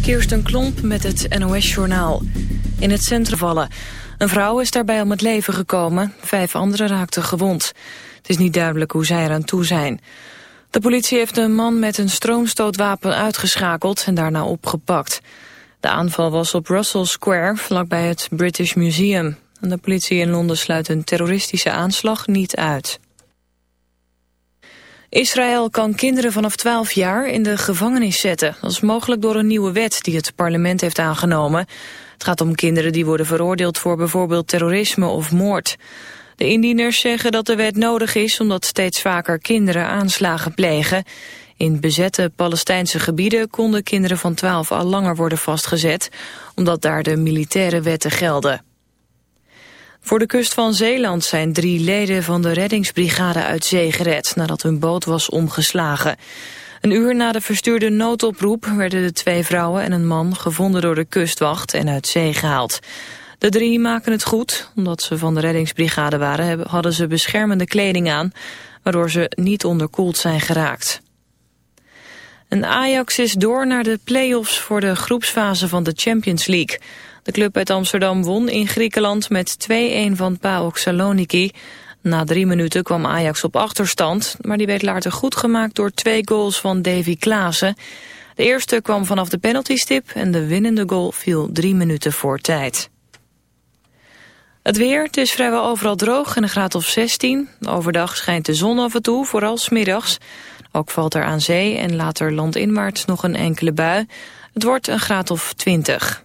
Kirsten Klomp met het NOS-journaal. In het centrum vallen. Een vrouw is daarbij om het leven gekomen. Vijf anderen raakten gewond. Het is niet duidelijk hoe zij eraan toe zijn. De politie heeft een man met een stroomstootwapen uitgeschakeld en daarna opgepakt. De aanval was op Russell Square, vlakbij het British Museum. De politie in Londen sluit een terroristische aanslag niet uit. Israël kan kinderen vanaf 12 jaar in de gevangenis zetten. Dat is mogelijk door een nieuwe wet die het parlement heeft aangenomen. Het gaat om kinderen die worden veroordeeld voor bijvoorbeeld terrorisme of moord. De indieners zeggen dat de wet nodig is omdat steeds vaker kinderen aanslagen plegen. In bezette Palestijnse gebieden konden kinderen van 12 al langer worden vastgezet, omdat daar de militaire wetten gelden. Voor de kust van Zeeland zijn drie leden van de reddingsbrigade uit zee gered nadat hun boot was omgeslagen. Een uur na de verstuurde noodoproep werden de twee vrouwen en een man gevonden door de kustwacht en uit zee gehaald. De drie maken het goed. Omdat ze van de reddingsbrigade waren hadden ze beschermende kleding aan, waardoor ze niet onderkoeld zijn geraakt. En Ajax is door naar de play-offs voor de groepsfase van de Champions League. De club uit Amsterdam won in Griekenland met 2-1 van PAOK Saloniki. Na drie minuten kwam Ajax op achterstand, maar die werd later goed gemaakt door twee goals van Davy Klaassen. De eerste kwam vanaf de penaltystip en de winnende goal viel drie minuten voor tijd. Het weer, het is vrijwel overal droog en een graad of 16. Overdag schijnt de zon af en toe, vooral smiddags. Ook valt er aan zee en later landinwaarts nog een enkele bui. Het wordt een graad of 20.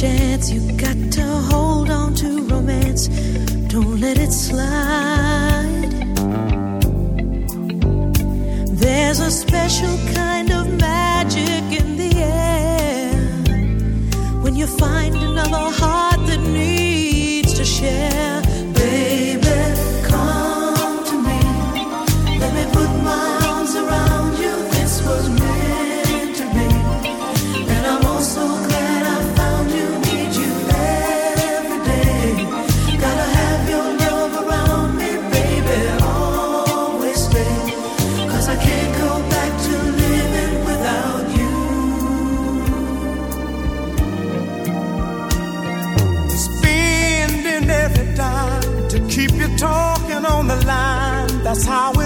Chance. You got to hold on to romance. Don't let it slide. There's a special kind of magic in the air when you find That's how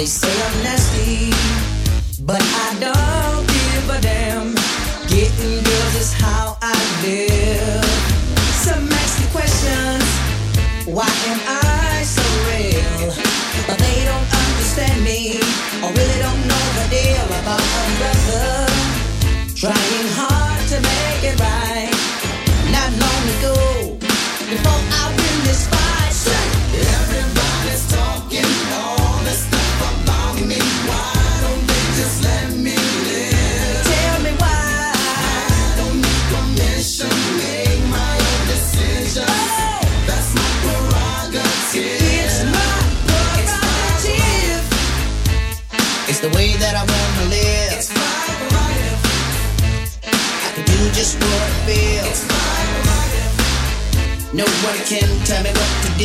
They say I'm not.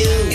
You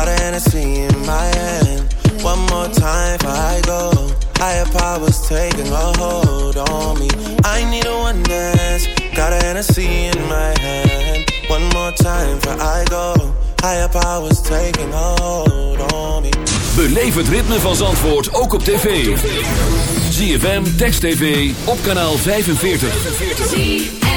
Got a Hennessy in my hand. One more time before I go. Higher powers taking a hold on me. I need a one dance. Got a Hennessy in my hand. One more time before I go. Higher powers taking a hold on me. Beleef het ritme van Zandvoort ook op tv. ZFM, Text TV, op kanaal 45.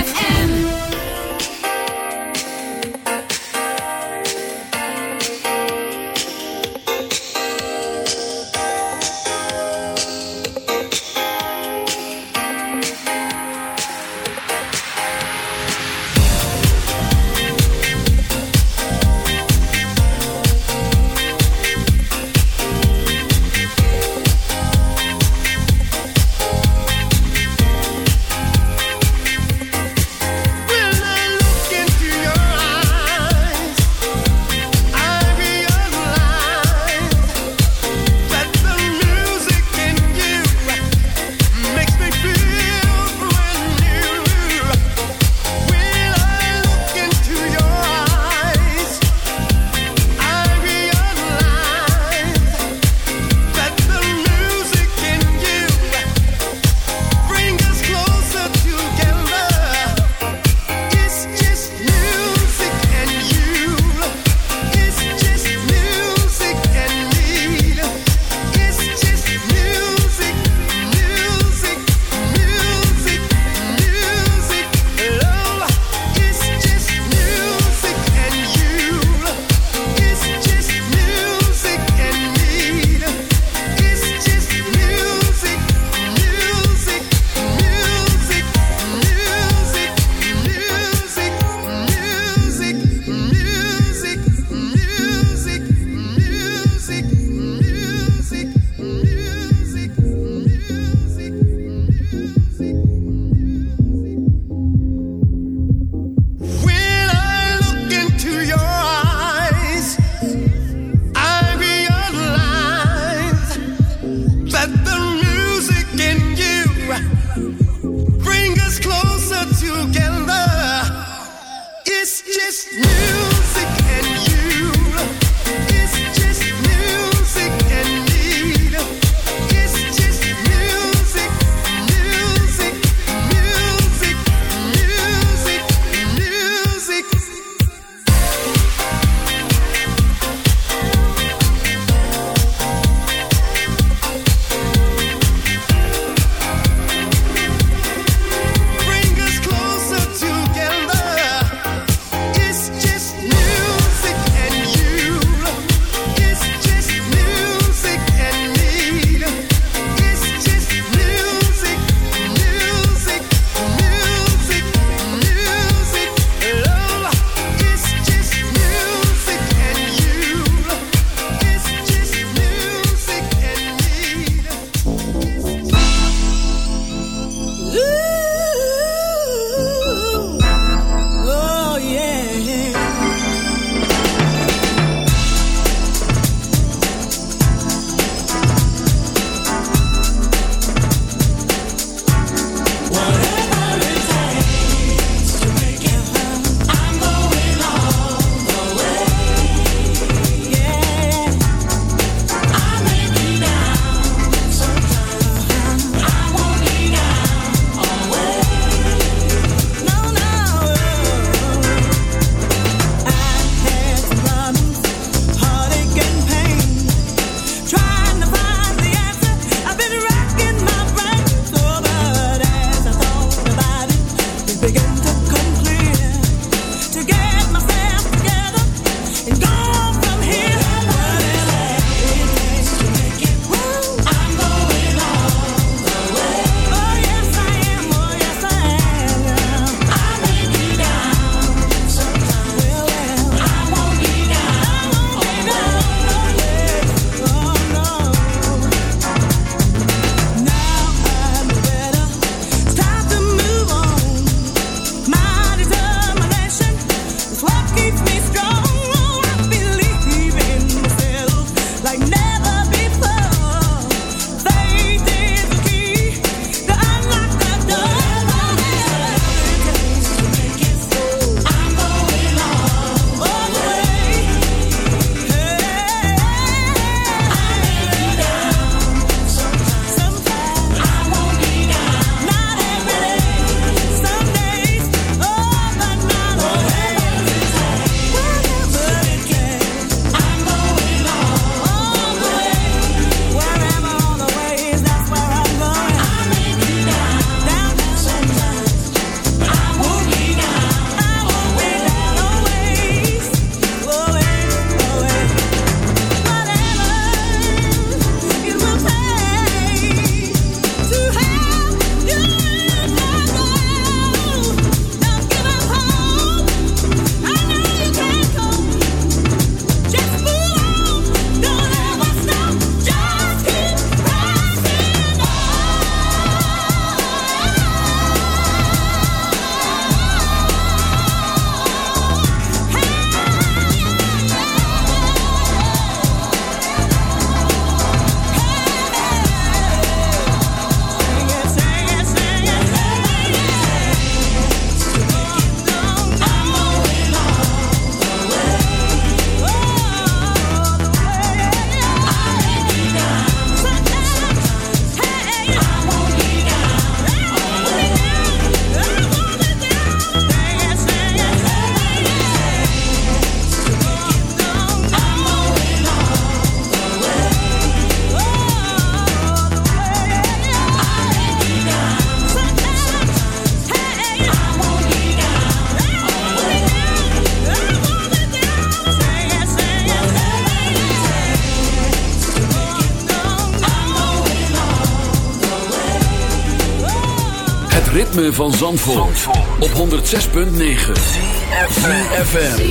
Ritme van Zandvoort, Zandvoort. op 106.9 CFFM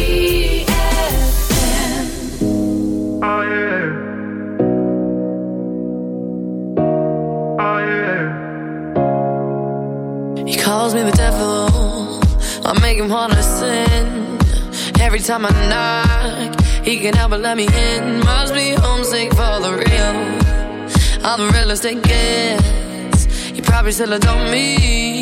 Oh yeah Oh He calls me the devil. I make him wanna sin. Every time I knock He can help but let me in. Must be homesick for the real. I'm the realest it gets. You probably still adore me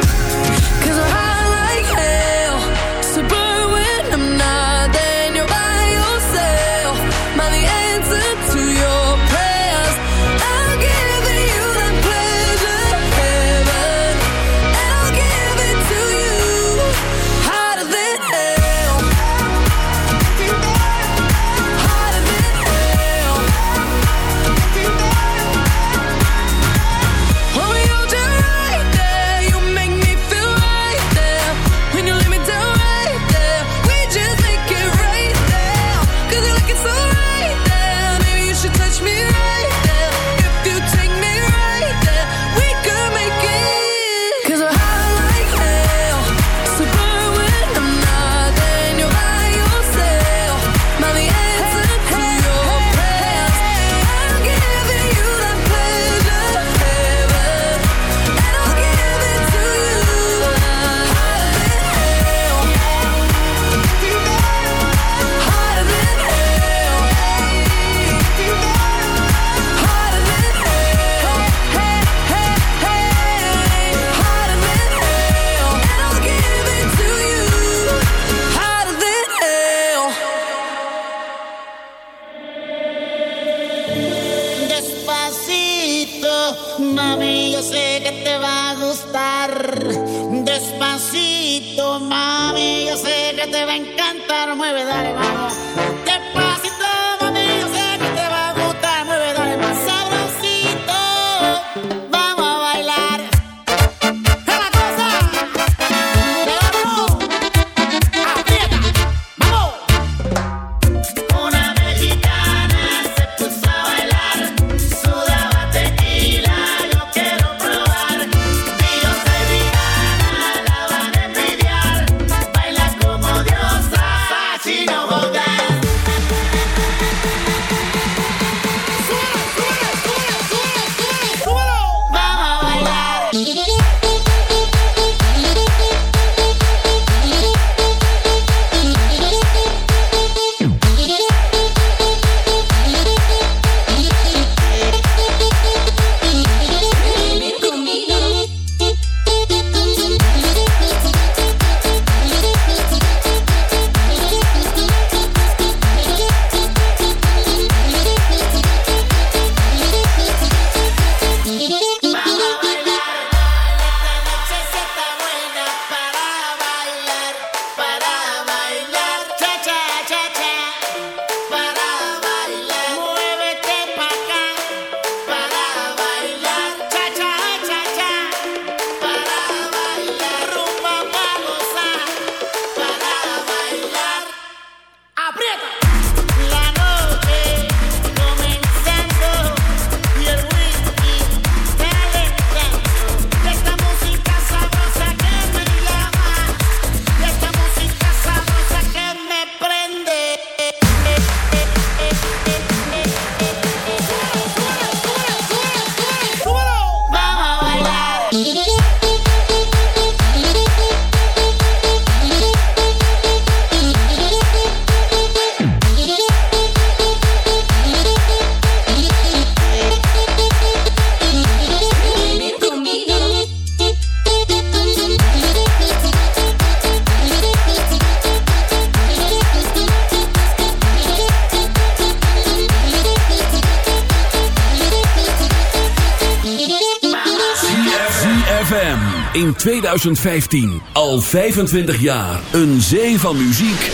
2015. Al 25 jaar. Een zee van muziek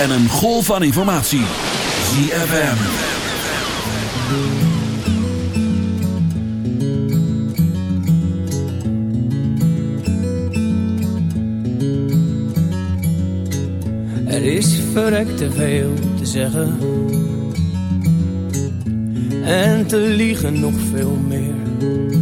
en een golf van informatie. ZFM. Er is verrekt te veel te zeggen. En te liegen nog veel meer.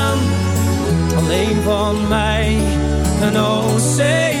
alleen van mij een oceaan